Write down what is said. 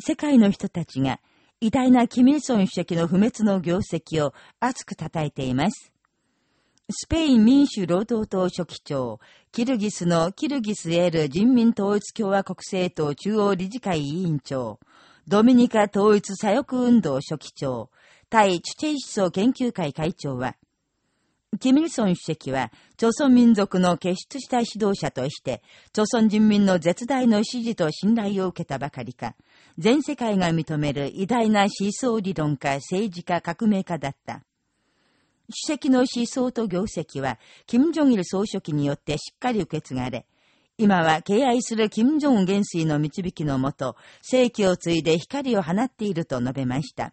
世界の人たちが偉大なキミルソン主席の不滅の業績を熱く称えています。スペイン民主労働党書記長、キルギスのキルギスエール人民統一共和国政党中央理事会委員長、ドミニカ統一左翼運動書記長、対チュチェイ思想研究会会長は、キミルソン主席は、朝鮮民族の傑出した指導者として、朝鮮人民の絶大の支持と信頼を受けたばかりか、全世界が認める偉大な思想理論家、政治家、革命家だった。主席の思想と業績は、金正日総書記によってしっかり受け継がれ、今は敬愛する金正恩元帥の導きのもと、世紀を継いで光を放っていると述べました。